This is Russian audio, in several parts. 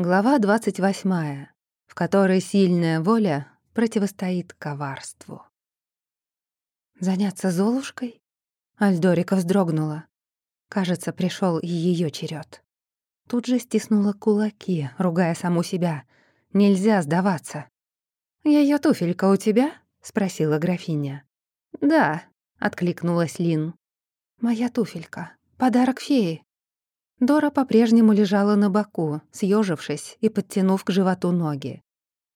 Глава 28, в которой сильная воля противостоит коварству. Заняться Золушкой? Альдорика вздрогнула. Кажется, пришел и ее черед. Тут же стиснула кулаки, ругая саму себя. Нельзя сдаваться. Ее туфелька у тебя?» — спросила графиня. «Да», — откликнулась Лин. «Моя туфелька. Подарок феи». Дора по-прежнему лежала на боку, съежившись и подтянув к животу ноги.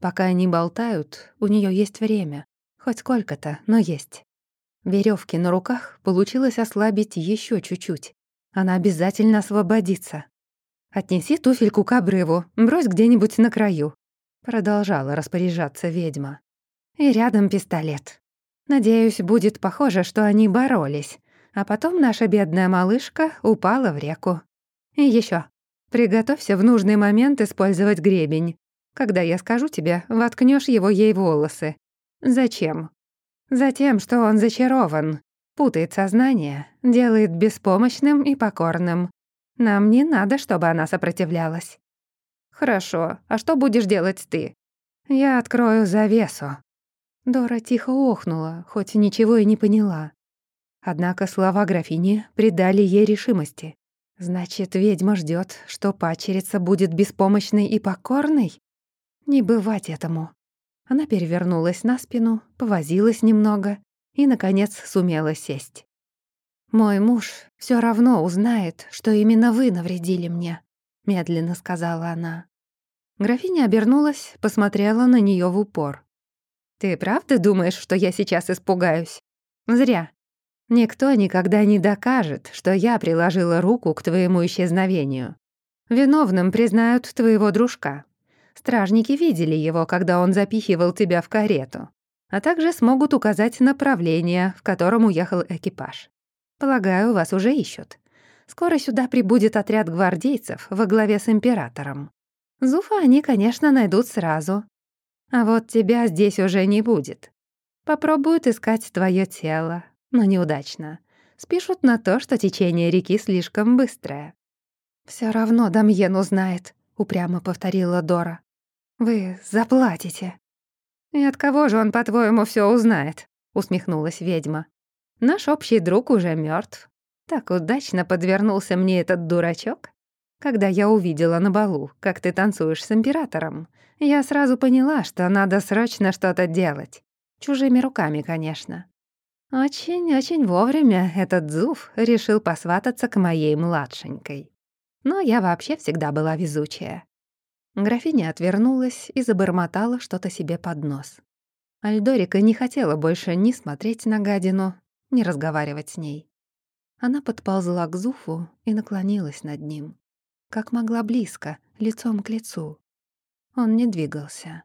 Пока они болтают, у нее есть время. Хоть сколько-то, но есть. Веревки на руках получилось ослабить еще чуть-чуть. Она обязательно освободится. «Отнеси туфельку к обрыву, брось где-нибудь на краю», — продолжала распоряжаться ведьма. «И рядом пистолет. Надеюсь, будет похоже, что они боролись, а потом наша бедная малышка упала в реку. И еще, приготовься в нужный момент использовать гребень. Когда я скажу тебе, воткнешь его ей в волосы. Зачем? Затем, что он зачарован, путает сознание, делает беспомощным и покорным. Нам не надо, чтобы она сопротивлялась. Хорошо, а что будешь делать ты? Я открою завесу. Дора тихо охнула, хоть ничего и не поняла. Однако слова графини придали ей решимости. Значит, ведьма ждет, что пачерица будет беспомощной и покорной? Не бывать этому. Она перевернулась на спину, повозилась немного и, наконец, сумела сесть. «Мой муж все равно узнает, что именно вы навредили мне», — медленно сказала она. Графиня обернулась, посмотрела на нее в упор. «Ты правда думаешь, что я сейчас испугаюсь? Зря. Никто никогда не докажет, что я приложила руку к твоему исчезновению. Виновным признают твоего дружка. Стражники видели его, когда он запихивал тебя в карету, а также смогут указать направление, в котором уехал экипаж. Полагаю, вас уже ищут. Скоро сюда прибудет отряд гвардейцев во главе с императором. Зуфа они, конечно, найдут сразу. А вот тебя здесь уже не будет. Попробуют искать твое тело, но неудачно. Спишут на то, что течение реки слишком быстрое. Все равно Дамьен узнает», — упрямо повторила Дора. «Вы заплатите». «И от кого же он, по-твоему, все узнает?» — усмехнулась ведьма. «Наш общий друг уже мертв. Так удачно подвернулся мне этот дурачок. Когда я увидела на балу, как ты танцуешь с императором, я сразу поняла, что надо срочно что-то делать. Чужими руками, конечно. Очень-очень вовремя этот Зуф решил посвататься к моей младшенькой. Но я вообще всегда была везучая. Графиня отвернулась и забормотала что-то себе под нос. Альдорика не хотела больше ни смотреть на гадину, ни разговаривать с ней. Она подползла к Зуфу и наклонилась над ним. Как могла близко, лицом к лицу. Он не двигался.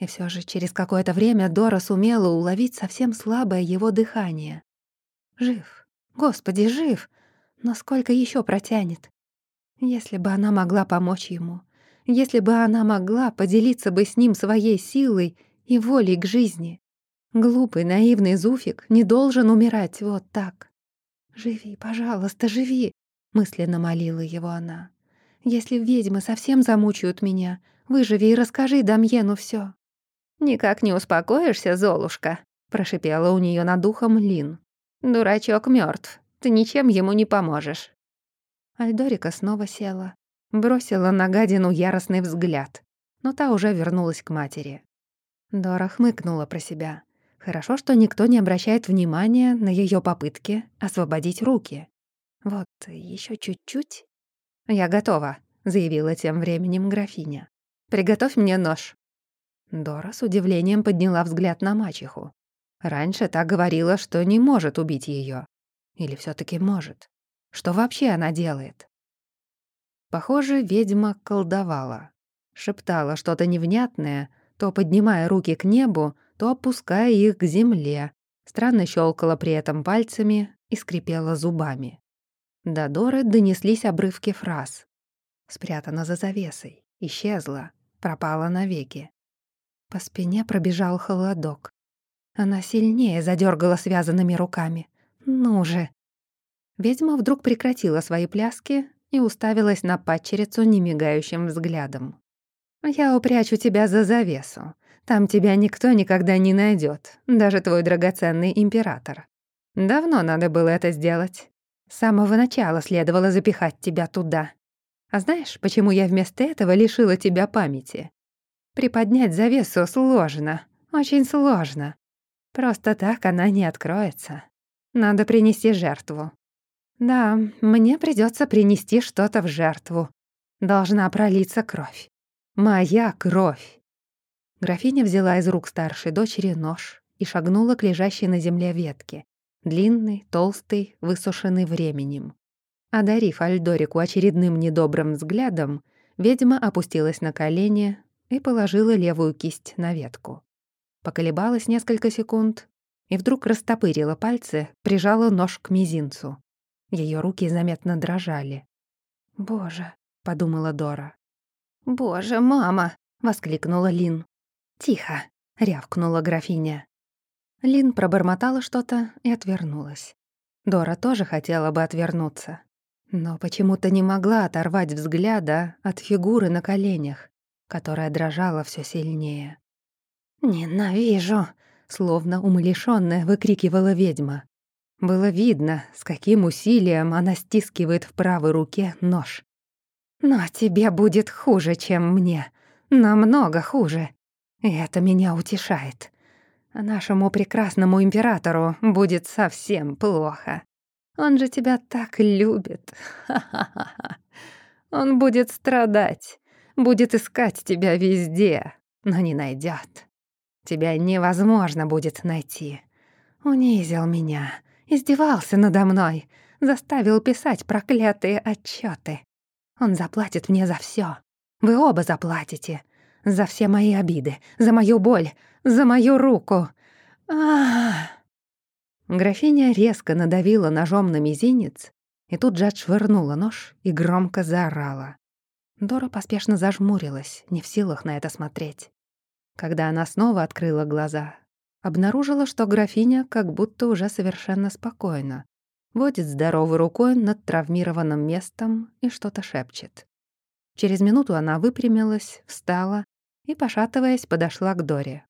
И все же через какое-то время Дора сумела уловить совсем слабое его дыхание. Жив. Господи, жив. Но сколько еще протянет? Если бы она могла помочь ему. Если бы она могла поделиться бы с ним своей силой и волей к жизни. Глупый, наивный Зуфик не должен умирать вот так. «Живи, пожалуйста, живи», — мысленно молила его она. «Если ведьмы совсем замучают меня, выживи и расскажи Дамьену все. «Никак не успокоишься, Золушка», — прошипела у нее над ухом Лин. «Дурачок мертв, ты ничем ему не поможешь». Альдорика снова села, бросила на гадину яростный взгляд, но та уже вернулась к матери. Дора хмыкнула про себя. Хорошо, что никто не обращает внимания на ее попытки освободить руки. Вот еще чуть-чуть. «Я готова», — заявила тем временем графиня. «Приготовь мне нож». Дора с удивлением подняла взгляд на мачеху. Раньше та говорила, что не может убить ее. Или все таки может? Что вообще она делает? Похоже, ведьма колдовала. Шептала что-то невнятное, то поднимая руки к небу, то опуская их к земле. Странно щелкала при этом пальцами и скрипела зубами. До Доры донеслись обрывки фраз. Спрятана за завесой, исчезла, пропала навеки. По спине пробежал холодок. Она сильнее задергала связанными руками. «Ну же!» Ведьма вдруг прекратила свои пляски и уставилась на падчерицу немигающим взглядом. Я упрячу тебя за завесу. Там тебя никто никогда не найдет, даже твой драгоценный император. Давно надо было это сделать. С самого начала следовало запихать тебя туда. А знаешь, почему я вместо этого лишила тебя памяти? Приподнять завесу сложно, очень сложно. Просто так она не откроется. Надо принести жертву. Да, мне придётся принести что-то в жертву. Должна пролиться кровь. Моя кровь. Графиня взяла из рук старшей дочери нож и шагнула к лежащей на земле ветке. Длинный, толстый, высушенный временем. Одарив Альдорику очередным недобрым взглядом, ведьма опустилась на колени и положила левую кисть на ветку. Поколебалась несколько секунд и вдруг растопырила пальцы, прижала нож к мизинцу. Ее руки заметно дрожали. «Боже», — подумала Дора. «Боже, мама!» — воскликнула Лин. «Тихо!» — рявкнула графиня. Лин пробормотала что-то и отвернулась. Дора тоже хотела бы отвернуться, но почему-то не могла оторвать взгляда от фигуры на коленях, которая дрожала все сильнее. «Ненавижу!» — словно умалишённая выкрикивала ведьма. Было видно, с каким усилием она стискивает в правой руке нож. «Но тебе будет хуже, чем мне. Намного хуже. И это меня утешает. Нашему прекрасному императору будет совсем плохо. Он же тебя так любит. Ха-ха-ха. Он будет страдать, будет искать тебя везде, но не найдет. Тебя невозможно будет найти. Унизил меня, издевался надо мной, заставил писать проклятые отчеты. Он заплатит мне за все. Вы оба заплатите. За все мои обиды, за мою боль, за мою руку. А, Графиня резко надавила ножом на мизинец и тут же отшвырнула нож и громко заорала. Дора поспешно зажмурилась, не в силах на это смотреть. Когда она снова открыла глаза, обнаружила, что графиня как будто уже совершенно спокойна, водит здоровой рукой над травмированным местом и что-то шепчет. Через минуту она выпрямилась, встала и, пошатываясь, подошла к Доре.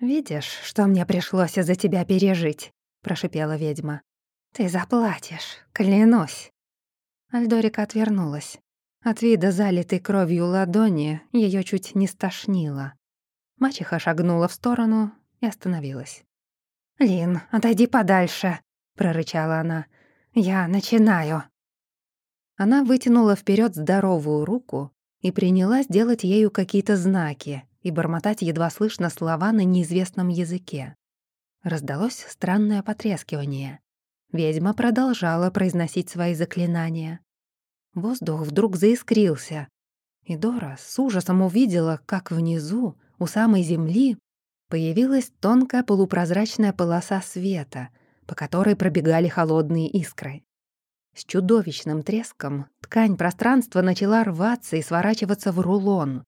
«Видишь, что мне пришлось из-за тебя пережить?» — прошипела ведьма. «Ты заплатишь, клянусь». Альдорика отвернулась. От вида залитой кровью ладони ее чуть не стошнило. Мачеха шагнула в сторону и остановилась. «Лин, отойди подальше», — прорычала она. «Я начинаю». Она вытянула вперед здоровую руку и принялась делать ею какие-то знаки и бормотать едва слышно слова на неизвестном языке. Раздалось странное потрескивание. Ведьма продолжала произносить свои заклинания. Воздух вдруг заискрился, и Дора с ужасом увидела, как внизу, у самой земли, появилась тонкая полупрозрачная полоса света, по которой пробегали холодные искры. С чудовищным треском ткань пространства начала рваться и сворачиваться в рулон.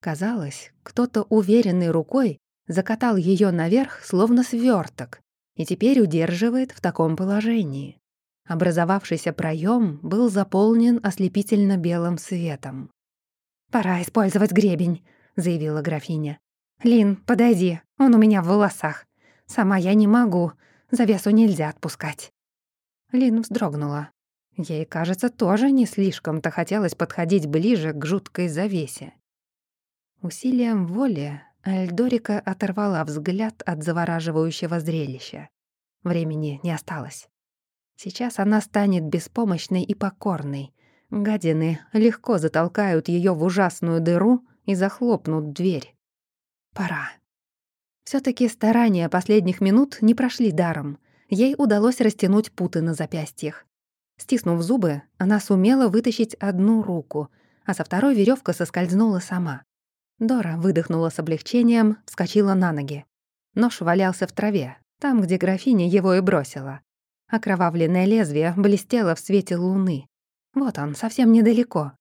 Казалось, кто-то уверенной рукой закатал ее наверх, словно сверток, и теперь удерживает в таком положении. Образовавшийся проем был заполнен ослепительно белым светом. «Пора использовать гребень», — заявила графиня. «Лин, подойди, он у меня в волосах. Сама я не могу, завесу нельзя отпускать». Лин вздрогнула. Ей, кажется, тоже не слишком-то хотелось подходить ближе к жуткой завесе. Усилием воли Альдорика оторвала взгляд от завораживающего зрелища. Времени не осталось. Сейчас она станет беспомощной и покорной. Гадины легко затолкают ее в ужасную дыру и захлопнут дверь. Пора. все таки старания последних минут не прошли даром. Ей удалось растянуть путы на запястьях. Стиснув зубы, она сумела вытащить одну руку, а со второй веревка соскользнула сама. Дора выдохнула с облегчением, вскочила на ноги. Нож валялся в траве, там, где графиня его и бросила. Окровавленное лезвие блестело в свете луны. Вот он, совсем недалеко.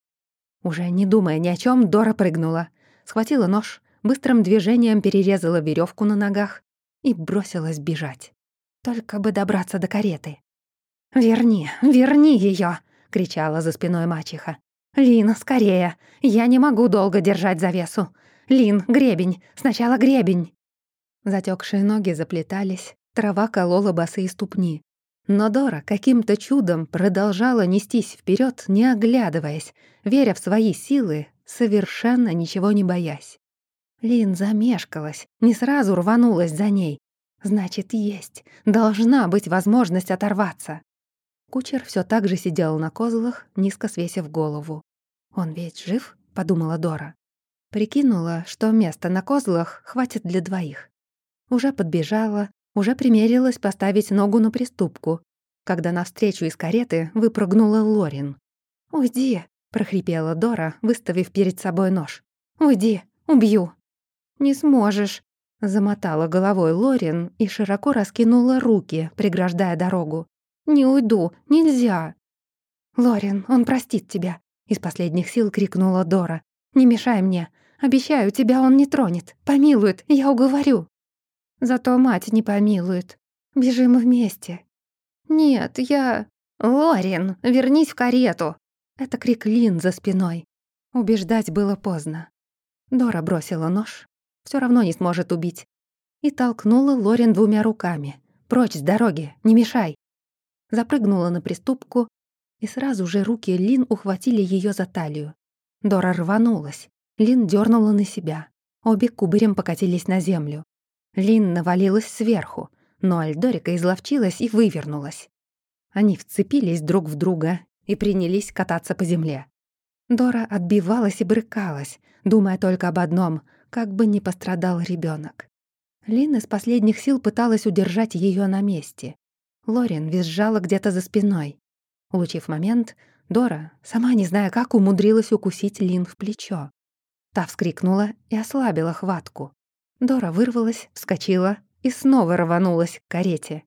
Уже не думая ни о чем, Дора прыгнула, схватила нож, быстрым движением перерезала веревку на ногах и бросилась бежать. Только бы добраться до кареты. «Верни, верни ее! кричала за спиной мачеха. «Лин, скорее! Я не могу долго держать завесу! Лин, гребень! Сначала гребень!» Затекшие ноги заплетались, трава колола босые ступни. Но Дора каким-то чудом продолжала нестись вперед, не оглядываясь, веря в свои силы, совершенно ничего не боясь. Лин замешкалась, не сразу рванулась за ней. Значит, есть, должна быть возможность оторваться. Кучер все так же сидел на козлах, низко свесив голову. «Он ведь жив?» — подумала Дора. Прикинула, что места на козлах хватит для двоих. Уже подбежала, уже примерилась поставить ногу на приступку, когда навстречу из кареты выпрыгнула Лорин. «Уйди!» — прохрипела Дора, выставив перед собой нож. «Уйди! Убью!» «Не сможешь!» — замотала головой Лорин и широко раскинула руки, преграждая дорогу. «Не уйду! Нельзя!» «Лорин, он простит тебя!» — из последних сил крикнула Дора. «Не мешай мне! Обещаю, тебя он не тронет! Помилует, я уговорю!» Зато мать не помилует. Бежим вместе. Нет, я... Лорин, вернись в карету. Это крик Лин за спиной. Убеждать было поздно. Дора бросила нож. Все равно не сможет убить. И толкнула Лорин двумя руками. «Прочь с дороги, не мешай!» Запрыгнула на приступку, и сразу же руки Лин ухватили ее за талию. Дора рванулась. Лин дернула на себя. Обе кубарем покатились на землю. Лин навалилась сверху, но Альдорика изловчилась и вывернулась. Они вцепились друг в друга и принялись кататься по земле. Дора отбивалась и брыкалась, думая только об одном — как бы не пострадал ребенок. Лин из последних сил пыталась удержать ее на месте. Лорин визжала где-то за спиной. Улучив момент, Дора, сама не зная как, умудрилась укусить Лин в плечо. Та вскрикнула и ослабила хватку. Дора вырвалась, вскочила и снова рванулась к карете.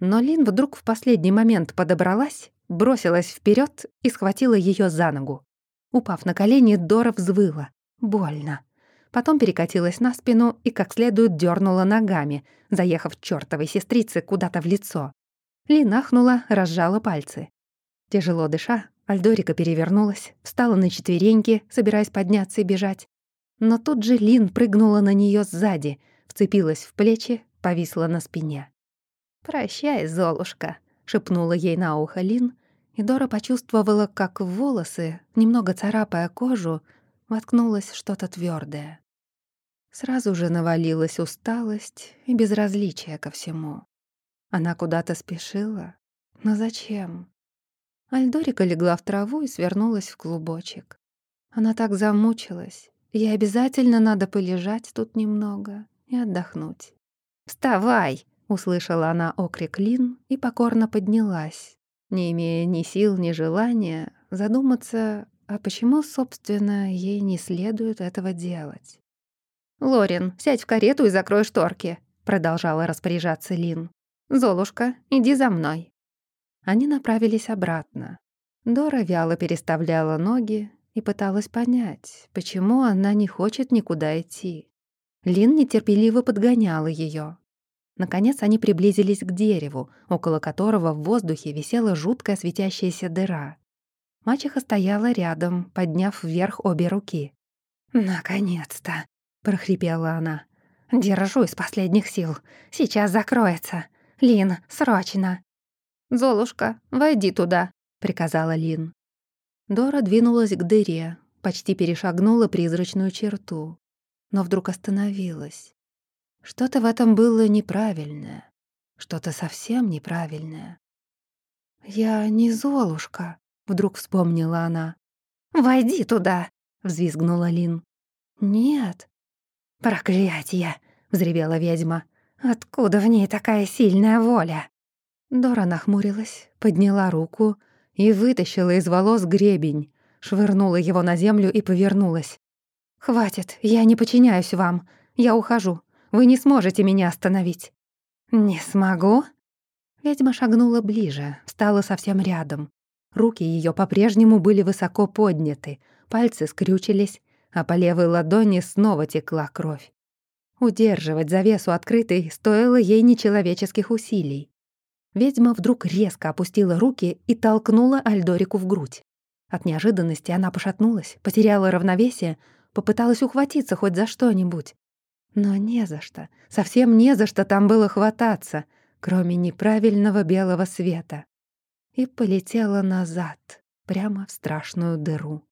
Но Лин вдруг в последний момент подобралась, бросилась вперед и схватила ее за ногу. Упав на колени, Дора взвыла. Больно. Потом перекатилась на спину и как следует дернула ногами, заехав чертовой сестрице куда-то в лицо. Лин ахнула, разжала пальцы. Тяжело дыша, Альдорика перевернулась, встала на четвереньки, собираясь подняться и бежать. Но тут же Лин прыгнула на нее сзади, вцепилась в плечи, повисла на спине. «Прощай, Золушка», — шепнула ей на ухо Лин, и Дора почувствовала, как в волосы, немного царапая кожу, воткнулось что-то твердое. Сразу же навалилась усталость и безразличие ко всему. Она куда-то спешила, но зачем? Альдорика легла в траву и свернулась в клубочек. Она так замучилась, Ей обязательно надо полежать тут немного и отдохнуть. «Вставай!» — услышала она окрик Лин и покорно поднялась, не имея ни сил, ни желания задуматься, а почему, собственно, ей не следует этого делать. «Лорин, сядь в карету и закрой шторки», — продолжала распоряжаться Лин. «Золушка, иди за мной». Они направились обратно. Дора вяло переставляла ноги, и пыталась понять, почему она не хочет никуда идти. Лин нетерпеливо подгоняла ее. Наконец они приблизились к дереву, около которого в воздухе висела жуткая светящаяся дыра. Мачеха стояла рядом, подняв вверх обе руки. «Наконец-то!» — прохрипела она. «Держу из последних сил. Сейчас закроется. Лин, срочно!» «Золушка, войди туда!» — приказала Лин. Дора двинулась к дыре, почти перешагнула призрачную черту, но вдруг остановилась. Что-то в этом было неправильное, что-то совсем неправильное. «Я не Золушка», — вдруг вспомнила она. «Войди туда!» — взвизгнула Лин. «Нет». «Проклятье!» — взревела ведьма. «Откуда в ней такая сильная воля?» Дора нахмурилась, подняла руку — и вытащила из волос гребень, швырнула его на землю и повернулась. «Хватит, я не подчиняюсь вам. Я ухожу. Вы не сможете меня остановить». «Не смогу?» Ведьма шагнула ближе, стала совсем рядом. Руки ее по-прежнему были высоко подняты, пальцы скрючились, а по левой ладони снова текла кровь. Удерживать завесу открытой стоило ей нечеловеческих усилий. Ведьма вдруг резко опустила руки и толкнула Альдорику в грудь. От неожиданности она пошатнулась, потеряла равновесие, попыталась ухватиться хоть за что-нибудь. Но не за что, совсем не за что там было хвататься, кроме неправильного белого света. И полетела назад, прямо в страшную дыру.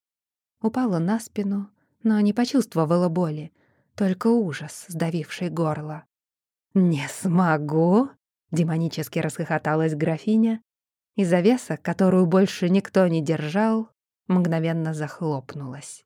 Упала на спину, но не почувствовала боли, только ужас, сдавивший горло. «Не смогу!» — демонически расхохоталась графиня, и завеса, которую больше никто не держал, мгновенно захлопнулась.